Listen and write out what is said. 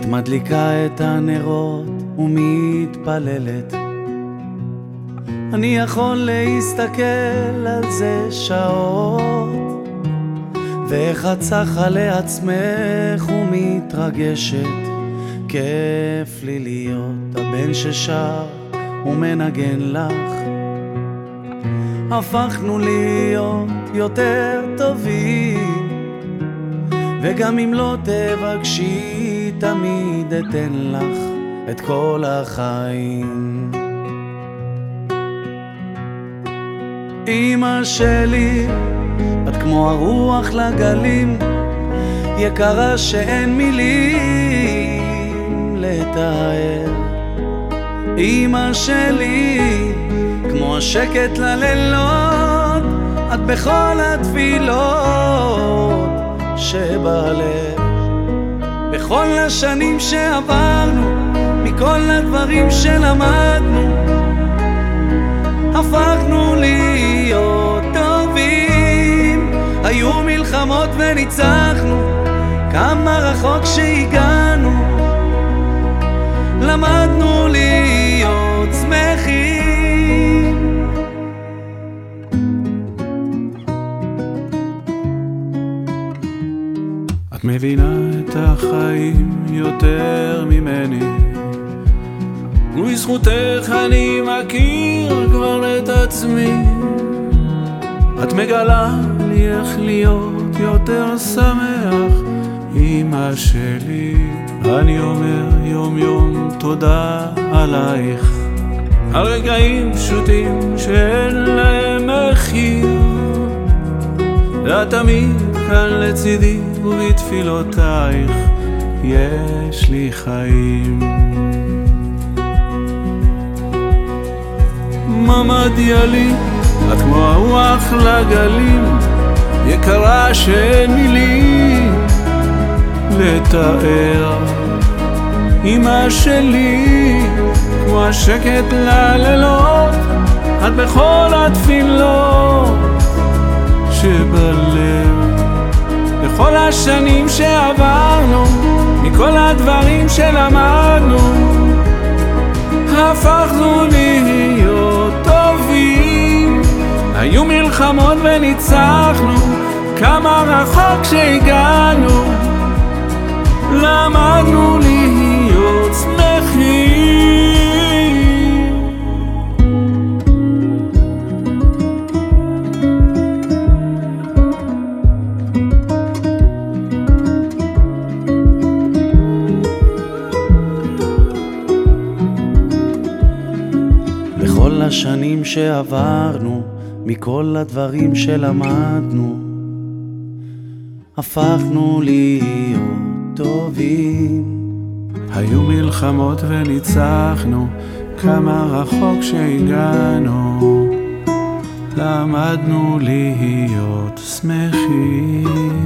את מדליקה את הנרות ומתפללת. אני יכול להסתכל על זה שעות, ואיך את צחה לעצמך ומתרגשת. כיף לי להיות הבן ששר ומנגן לך. הפכנו להיות יותר טובים, וגם אם לא תבקשי, תמיד אתן לך את כל החיים. אמא שלי, את כמו הרוח לגלים, יקרה שאין מילים לתאר. אמא שלי, כמו השקט ללילות, את בכל התפילות שבלב. בכל השנים שעברנו, מכל הדברים שלמדנו, הפכנו להיות טובים. היו מלחמות וניצחנו, כמה רחוק שהגענו, למדנו להיות את מבינה את החיים יותר ממני. ובזכותך אני מכיר כבר את עצמי. את מגלה לי איך להיות יותר שמח. אמא שלי אני אומר יום יום תודה עלייך. על רגעים פשוטים שאין להם מחיר. ואת תמיד כאן לצידי ובתפילותייך יש לי חיים. ממדיה לי, את כמו הרוח לגלים, יקרה שאין מילים לתאר. אמא שלי, כמו השקט ללילות, את בכל התפילות שבלב. בכל השנים שעברנו, מכל הדברים שלמדנו, הפכנו להיות טובים. היו מלחמות וניצחנו, כמה רחוק שהגענו, למדנו להיות בכל השנים שעברנו, מכל הדברים שלמדנו, הפכנו להיות טובים. היו מלחמות וניצחנו, כמה רחוק שהגענו, למדנו להיות שמחים.